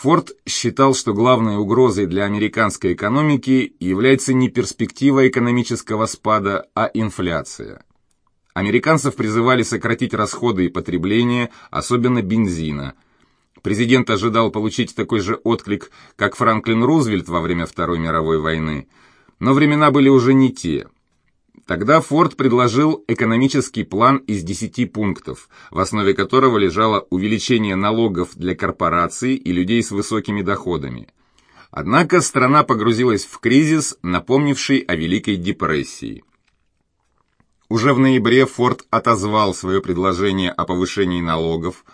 Форд считал, что главной угрозой для американской экономики является не перспектива экономического спада, а инфляция. Американцев призывали сократить расходы и потребление, особенно бензина. Президент ожидал получить такой же отклик, как Франклин Рузвельт во время Второй мировой войны, но времена были уже не те – Тогда Форд предложил экономический план из 10 пунктов, в основе которого лежало увеличение налогов для корпораций и людей с высокими доходами. Однако страна погрузилась в кризис, напомнивший о Великой депрессии. Уже в ноябре Форд отозвал свое предложение о повышении налогов,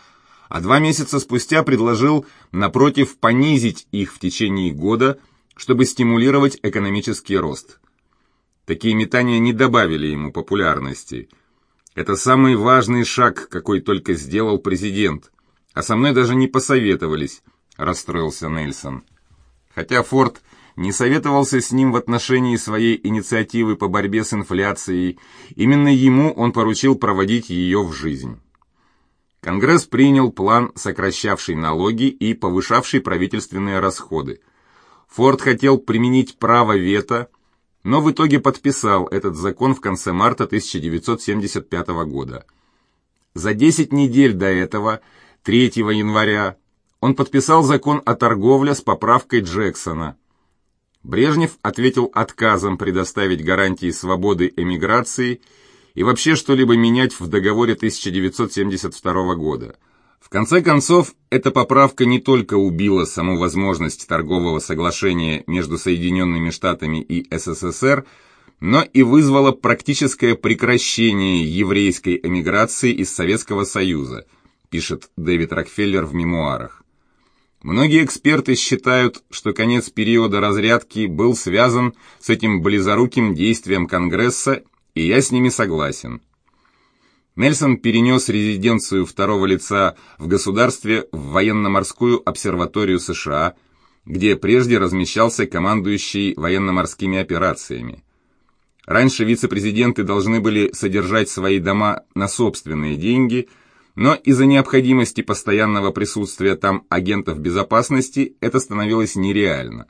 а два месяца спустя предложил, напротив, понизить их в течение года, чтобы стимулировать экономический рост – Такие метания не добавили ему популярности. Это самый важный шаг, какой только сделал президент. А со мной даже не посоветовались, расстроился Нельсон. Хотя Форд не советовался с ним в отношении своей инициативы по борьбе с инфляцией, именно ему он поручил проводить ее в жизнь. Конгресс принял план, сокращавший налоги и повышавший правительственные расходы. Форд хотел применить право вето, но в итоге подписал этот закон в конце марта 1975 года. За 10 недель до этого, 3 января, он подписал закон о торговле с поправкой Джексона. Брежнев ответил отказом предоставить гарантии свободы эмиграции и вообще что-либо менять в договоре 1972 года. В конце концов, эта поправка не только убила саму возможность торгового соглашения между Соединенными Штатами и СССР, но и вызвала практическое прекращение еврейской эмиграции из Советского Союза, пишет Дэвид Рокфеллер в мемуарах. Многие эксперты считают, что конец периода разрядки был связан с этим близоруким действием Конгресса, и я с ними согласен. Нельсон перенес резиденцию второго лица в государстве в военно-морскую обсерваторию США, где прежде размещался командующий военно-морскими операциями. Раньше вице-президенты должны были содержать свои дома на собственные деньги, но из-за необходимости постоянного присутствия там агентов безопасности это становилось нереально.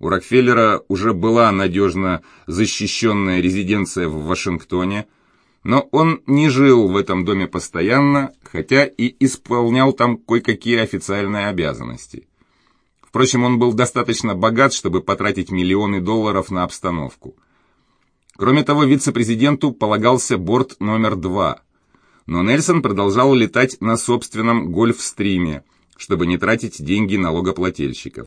У Рокфеллера уже была надежно защищенная резиденция в Вашингтоне – но он не жил в этом доме постоянно, хотя и исполнял там кое-какие официальные обязанности. Впрочем, он был достаточно богат, чтобы потратить миллионы долларов на обстановку. Кроме того, вице-президенту полагался борт номер два. Но Нельсон продолжал летать на собственном гольфстриме, чтобы не тратить деньги налогоплательщиков.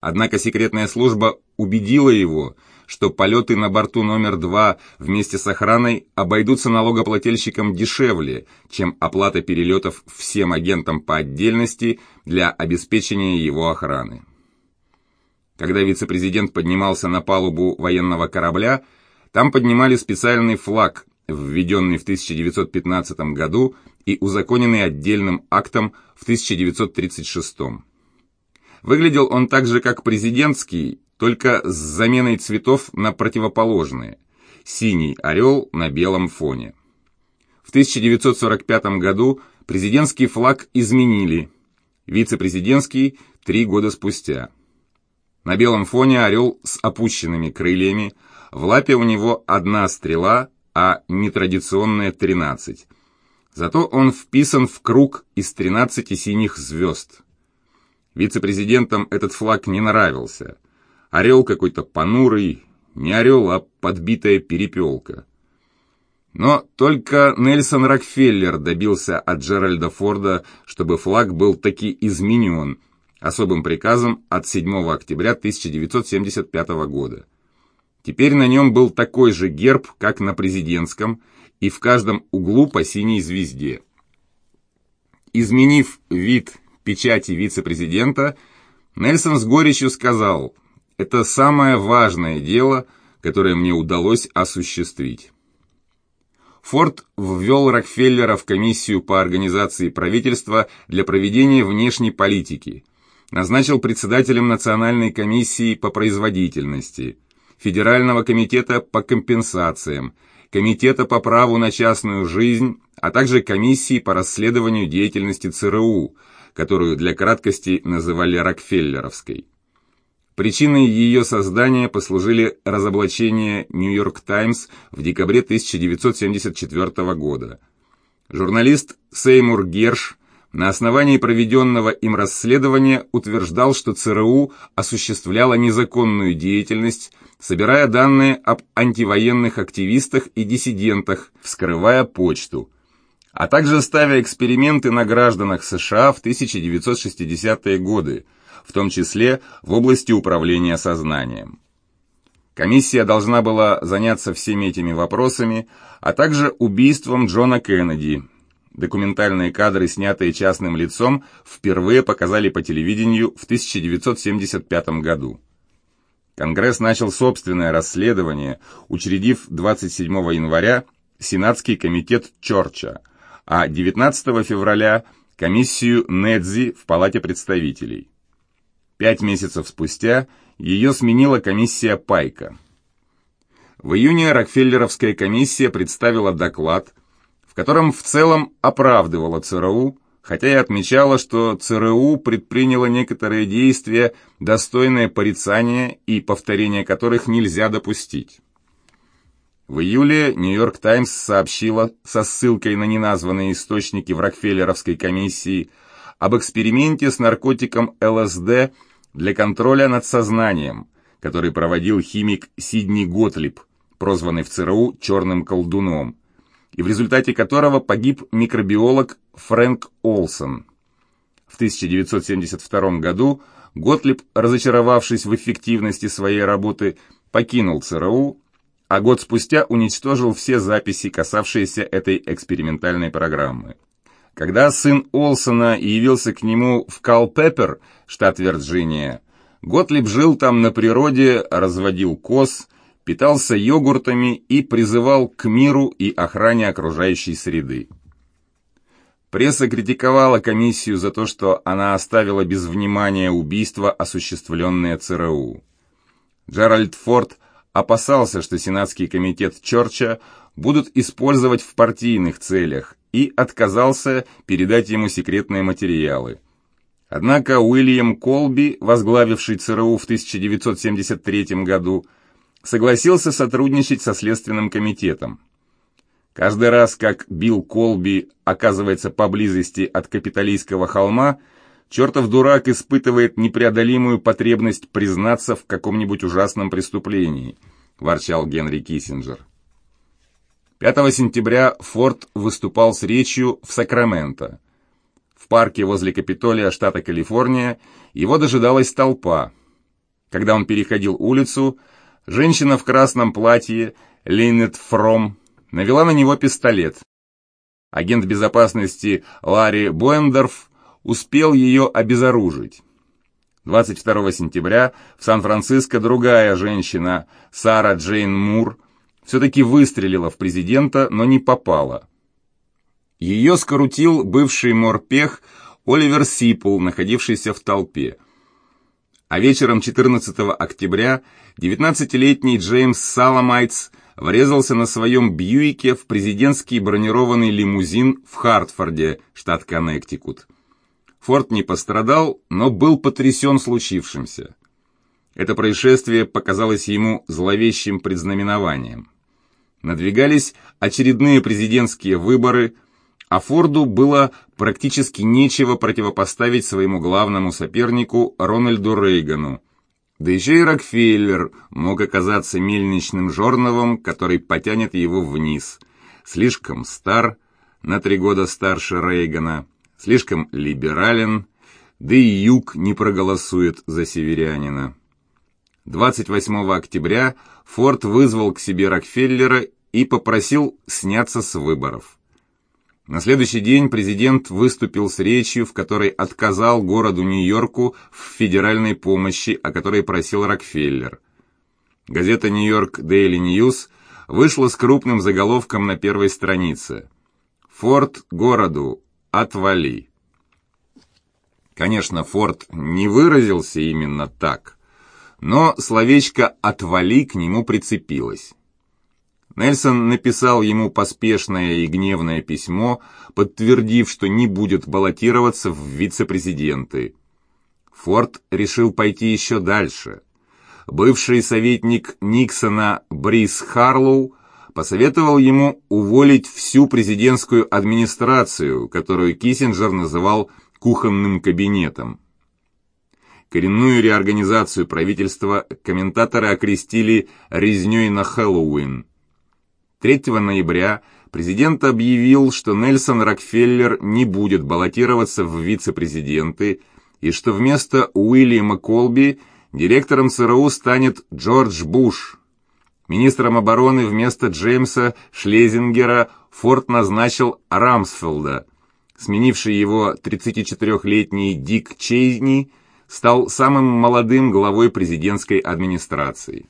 Однако секретная служба убедила его, что полеты на борту номер два вместе с охраной обойдутся налогоплательщикам дешевле, чем оплата перелетов всем агентам по отдельности для обеспечения его охраны. Когда вице-президент поднимался на палубу военного корабля, там поднимали специальный флаг, введенный в 1915 году и узаконенный отдельным актом в 1936 году. Выглядел он так же, как президентский, только с заменой цветов на противоположные. Синий орел на белом фоне. В 1945 году президентский флаг изменили, вице-президентский три года спустя. На белом фоне орел с опущенными крыльями, в лапе у него одна стрела, а нетрадиционная 13. Зато он вписан в круг из 13 синих звезд. Вице-президентам этот флаг не нравился. Орел какой-то понурый, не орел, а подбитая перепелка. Но только Нельсон Рокфеллер добился от Джеральда Форда, чтобы флаг был таки изменен особым приказом от 7 октября 1975 года. Теперь на нем был такой же герб, как на президентском, и в каждом углу по синей звезде. Изменив вид печати вице-президента, Нельсон с горечью сказал, «Это самое важное дело, которое мне удалось осуществить». Форд ввел Рокфеллера в комиссию по организации правительства для проведения внешней политики, назначил председателем Национальной комиссии по производительности, Федерального комитета по компенсациям, Комитета по праву на частную жизнь, а также комиссии по расследованию деятельности ЦРУ, которую для краткости называли Рокфеллеровской. Причиной ее создания послужили разоблачения «Нью-Йорк Таймс» в декабре 1974 года. Журналист Сеймур Герш на основании проведенного им расследования утверждал, что ЦРУ осуществляла незаконную деятельность, собирая данные об антивоенных активистах и диссидентах, вскрывая почту, а также ставя эксперименты на гражданах США в 1960-е годы, в том числе в области управления сознанием. Комиссия должна была заняться всеми этими вопросами, а также убийством Джона Кеннеди, Документальные кадры, снятые частным лицом, впервые показали по телевидению в 1975 году. Конгресс начал собственное расследование, учредив 27 января Сенатский комитет Чорча, а 19 февраля комиссию Недзи в Палате представителей. Пять месяцев спустя ее сменила комиссия Пайка. В июне Рокфеллеровская комиссия представила доклад – котором в целом оправдывала ЦРУ, хотя и отмечала, что ЦРУ предприняло некоторые действия, достойные порицания и повторения которых нельзя допустить. В июле «Нью-Йорк Таймс» сообщила со ссылкой на неназванные источники в Рокфеллеровской комиссии об эксперименте с наркотиком ЛСД для контроля над сознанием, который проводил химик Сидни Готлиб, прозванный в ЦРУ «черным колдуном», и в результате которого погиб микробиолог Фрэнк Олсон. В 1972 году Готлиб, разочаровавшись в эффективности своей работы, покинул ЦРУ, а год спустя уничтожил все записи, касавшиеся этой экспериментальной программы. Когда сын Олсона явился к нему в Калпеппер, штат Вирджиния, Готлиб жил там на природе, разводил коз, питался йогуртами и призывал к миру и охране окружающей среды. Пресса критиковала комиссию за то, что она оставила без внимания убийства, осуществленное ЦРУ. Джеральд Форд опасался, что Сенатский комитет Чорча будут использовать в партийных целях и отказался передать ему секретные материалы. Однако Уильям Колби, возглавивший ЦРУ в 1973 году, согласился сотрудничать со Следственным комитетом. Каждый раз, как Билл Колби оказывается поблизости от капиталистского холма, чертов дурак испытывает непреодолимую потребность признаться в каком-нибудь ужасном преступлении, ворчал Генри Киссинджер. 5 сентября Форд выступал с речью в Сакраменто. В парке возле Капитолия штата Калифорния его дожидалась толпа. Когда он переходил улицу, Женщина в красном платье, Линет Фром, навела на него пистолет. Агент безопасности Ларри Буэндорф успел ее обезоружить. 22 сентября в Сан-Франциско другая женщина, Сара Джейн Мур, все-таки выстрелила в президента, но не попала. Ее скрутил бывший морпех Оливер Сипл, находившийся в толпе. А вечером 14 октября 19-летний Джеймс Саламайтс врезался на своем Бьюике в президентский бронированный лимузин в Хартфорде, штат Коннектикут. Форд не пострадал, но был потрясен случившимся. Это происшествие показалось ему зловещим предзнаменованием. Надвигались очередные президентские выборы – а Форду было практически нечего противопоставить своему главному сопернику Рональду Рейгану. Да еще и Рокфеллер мог оказаться мельничным жорновом, который потянет его вниз. Слишком стар, на три года старше Рейгана, слишком либерален, да и Юг не проголосует за северянина. 28 октября Форд вызвал к себе Рокфеллера и попросил сняться с выборов. На следующий день президент выступил с речью, в которой отказал городу Нью-Йорку в федеральной помощи, о которой просил Рокфеллер. Газета «Нью-Йорк Дейли Ньюс» вышла с крупным заголовком на первой странице. «Форд городу, отвали». Конечно, Форд не выразился именно так, но словечко «отвали» к нему прицепилось. Нельсон написал ему поспешное и гневное письмо, подтвердив, что не будет баллотироваться в вице-президенты. Форд решил пойти еще дальше. Бывший советник Никсона Брис Харлоу посоветовал ему уволить всю президентскую администрацию, которую Киссинджер называл «кухонным кабинетом». Коренную реорганизацию правительства комментаторы окрестили «резней на Хэллоуин». 3 ноября президент объявил, что Нельсон Рокфеллер не будет баллотироваться в вице-президенты и что вместо Уильяма Колби директором ЦРУ станет Джордж Буш. Министром обороны вместо Джеймса Шлезингера Форд назначил Рамсфелда. Сменивший его 34-летний Дик Чейни стал самым молодым главой президентской администрации.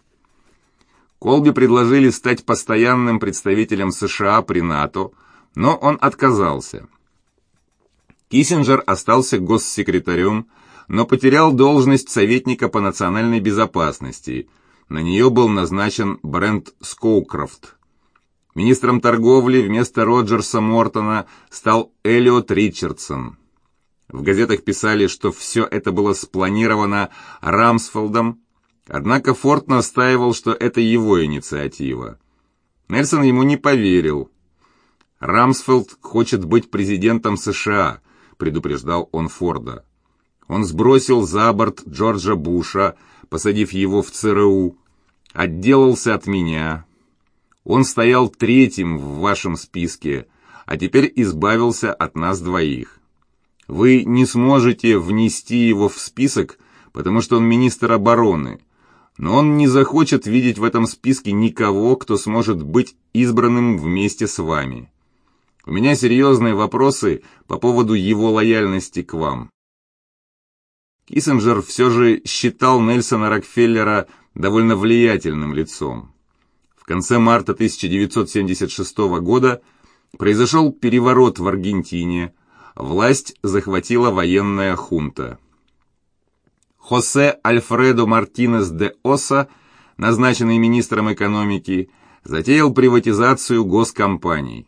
Колби предложили стать постоянным представителем США при НАТО, но он отказался. Киссинджер остался госсекретарем, но потерял должность советника по национальной безопасности. На нее был назначен Брент Скоукрофт. Министром торговли вместо Роджерса Мортона стал Эллиот Ричардсон. В газетах писали, что все это было спланировано Рамсфелдом, Однако Форд настаивал, что это его инициатива. Нельсон ему не поверил. «Рамсфелд хочет быть президентом США», — предупреждал он Форда. Он сбросил за борт Джорджа Буша, посадив его в ЦРУ, отделался от меня. Он стоял третьим в вашем списке, а теперь избавился от нас двоих. Вы не сможете внести его в список, потому что он министр обороны, но он не захочет видеть в этом списке никого, кто сможет быть избранным вместе с вами. У меня серьезные вопросы по поводу его лояльности к вам. Киссинджер все же считал Нельсона Рокфеллера довольно влиятельным лицом. В конце марта 1976 года произошел переворот в Аргентине, власть захватила военная хунта. Хосе Альфредо Мартинес де Оса, назначенный министром экономики, затеял приватизацию госкомпаний.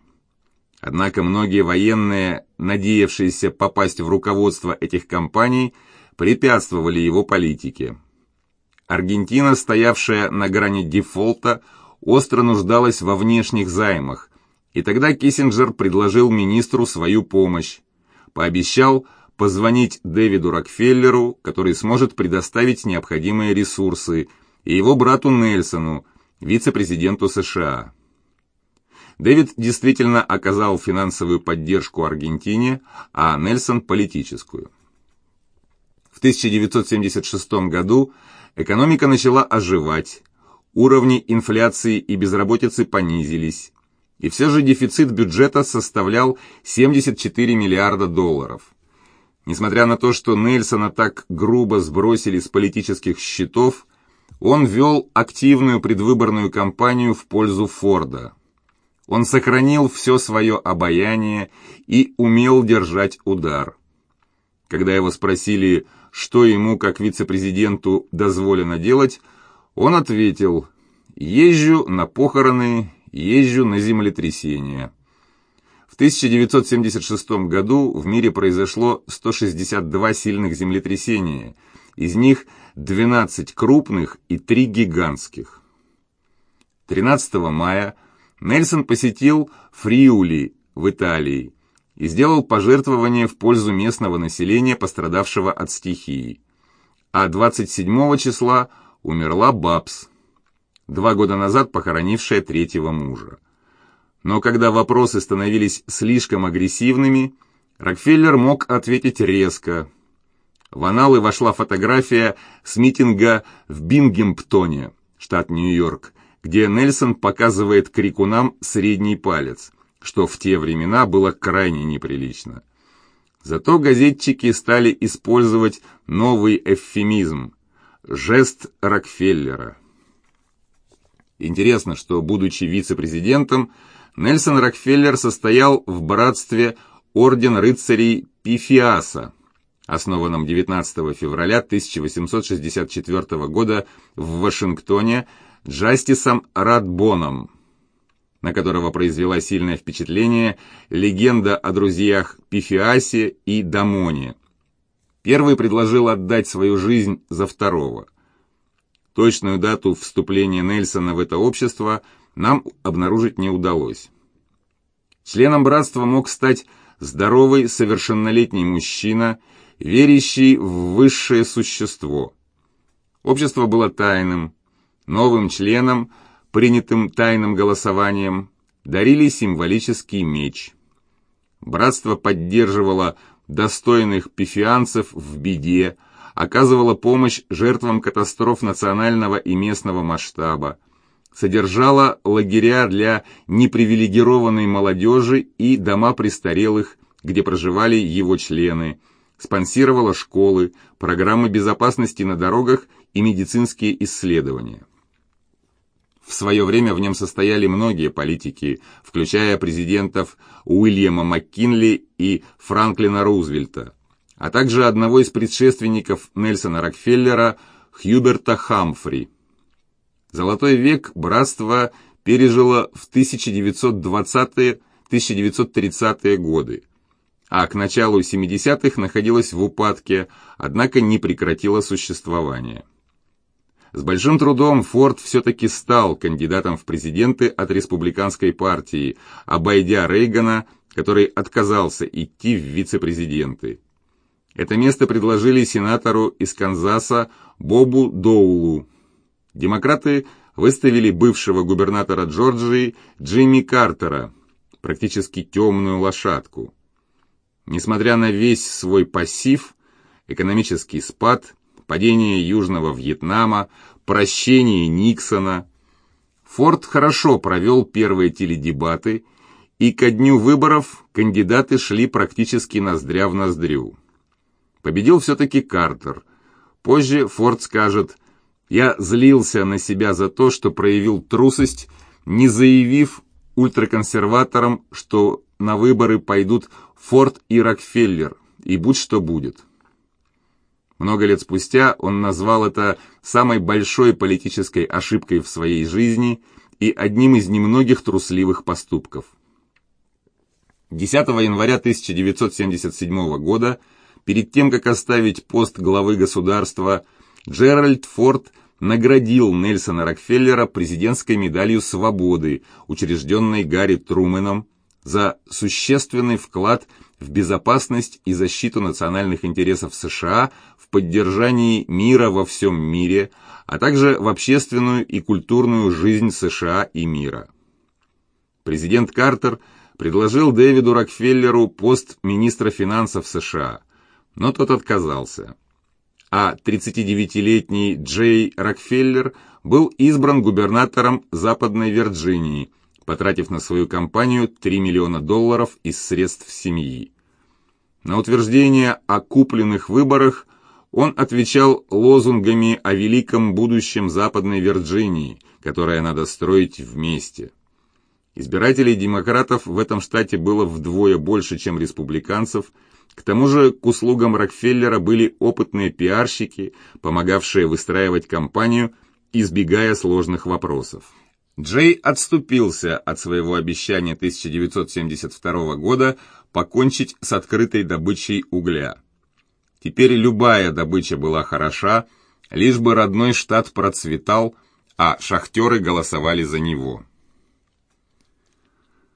Однако многие военные, надеявшиеся попасть в руководство этих компаний, препятствовали его политике. Аргентина, стоявшая на грани дефолта, остро нуждалась во внешних займах, и тогда Киссинджер предложил министру свою помощь, пообещал – позвонить Дэвиду Рокфеллеру, который сможет предоставить необходимые ресурсы, и его брату Нельсону, вице-президенту США. Дэвид действительно оказал финансовую поддержку Аргентине, а Нельсон – политическую. В 1976 году экономика начала оживать, уровни инфляции и безработицы понизились, и все же дефицит бюджета составлял 74 миллиарда долларов – Несмотря на то, что Нельсона так грубо сбросили с политических счетов, он вел активную предвыборную кампанию в пользу Форда. Он сохранил все свое обаяние и умел держать удар. Когда его спросили, что ему как вице-президенту дозволено делать, он ответил «Езжу на похороны, езжу на землетрясения». В 1976 году в мире произошло 162 сильных землетрясения, из них 12 крупных и 3 гигантских. 13 мая Нельсон посетил Фриули в Италии и сделал пожертвование в пользу местного населения, пострадавшего от стихии. А 27 числа умерла Бабс, два года назад похоронившая третьего мужа. Но когда вопросы становились слишком агрессивными, Рокфеллер мог ответить резко. В аналы вошла фотография с митинга в Бингемптоне, штат Нью-Йорк, где Нельсон показывает крикунам средний палец, что в те времена было крайне неприлично. Зато газетчики стали использовать новый эвфемизм – жест Рокфеллера. Интересно, что, будучи вице-президентом, Нельсон Рокфеллер состоял в братстве Орден рыцарей Пифиаса, основанном 19 февраля 1864 года в Вашингтоне Джастисом Радбоном. На которого произвела сильное впечатление легенда о друзьях Пифиасе и Дамоне. Первый предложил отдать свою жизнь за второго. Точную дату вступления Нельсона в это общество нам обнаружить не удалось. Членом братства мог стать здоровый совершеннолетний мужчина, верящий в высшее существо. Общество было тайным. Новым членам, принятым тайным голосованием, дарили символический меч. Братство поддерживало достойных пифианцев в беде, оказывала помощь жертвам катастроф национального и местного масштаба, содержала лагеря для непривилегированной молодежи и дома престарелых, где проживали его члены, спонсировала школы, программы безопасности на дорогах и медицинские исследования. В свое время в нем состояли многие политики, включая президентов Уильяма МакКинли и Франклина Рузвельта, а также одного из предшественников Нельсона Рокфеллера Хьюберта Хамфри. Золотой век братства пережило в 1920-1930-е годы, а к началу 70-х находилось в упадке, однако не прекратило существование. С большим трудом Форд все-таки стал кандидатом в президенты от республиканской партии, обойдя Рейгана, который отказался идти в вице-президенты. Это место предложили сенатору из Канзаса Бобу Доулу. Демократы выставили бывшего губернатора Джорджии Джимми Картера, практически темную лошадку. Несмотря на весь свой пассив, экономический спад, падение Южного Вьетнама, прощение Никсона. Форд хорошо провел первые теледебаты, и ко дню выборов кандидаты шли практически ноздря в ноздрю. Победил все-таки Картер. Позже Форд скажет «Я злился на себя за то, что проявил трусость, не заявив ультраконсерваторам, что на выборы пойдут Форд и Рокфеллер, и будь что будет». Много лет спустя он назвал это самой большой политической ошибкой в своей жизни и одним из немногих трусливых поступков. 10 января 1977 года, перед тем, как оставить пост главы государства, Джеральд Форд наградил Нельсона Рокфеллера президентской медалью свободы, учрежденной Гарри Труменом, за существенный вклад в безопасность и защиту национальных интересов США в поддержании мира во всем мире, а также в общественную и культурную жизнь США и мира. Президент Картер предложил Дэвиду Рокфеллеру пост министра финансов США, но тот отказался. А 39-летний Джей Рокфеллер был избран губернатором Западной Вирджинии – потратив на свою кампанию 3 миллиона долларов из средств семьи. На утверждение о купленных выборах он отвечал лозунгами о великом будущем Западной Вирджинии, которое надо строить вместе. Избирателей демократов в этом штате было вдвое больше, чем республиканцев, к тому же к услугам Рокфеллера были опытные пиарщики, помогавшие выстраивать кампанию, избегая сложных вопросов. Джей отступился от своего обещания 1972 года покончить с открытой добычей угля. Теперь любая добыча была хороша, лишь бы родной штат процветал, а шахтеры голосовали за него.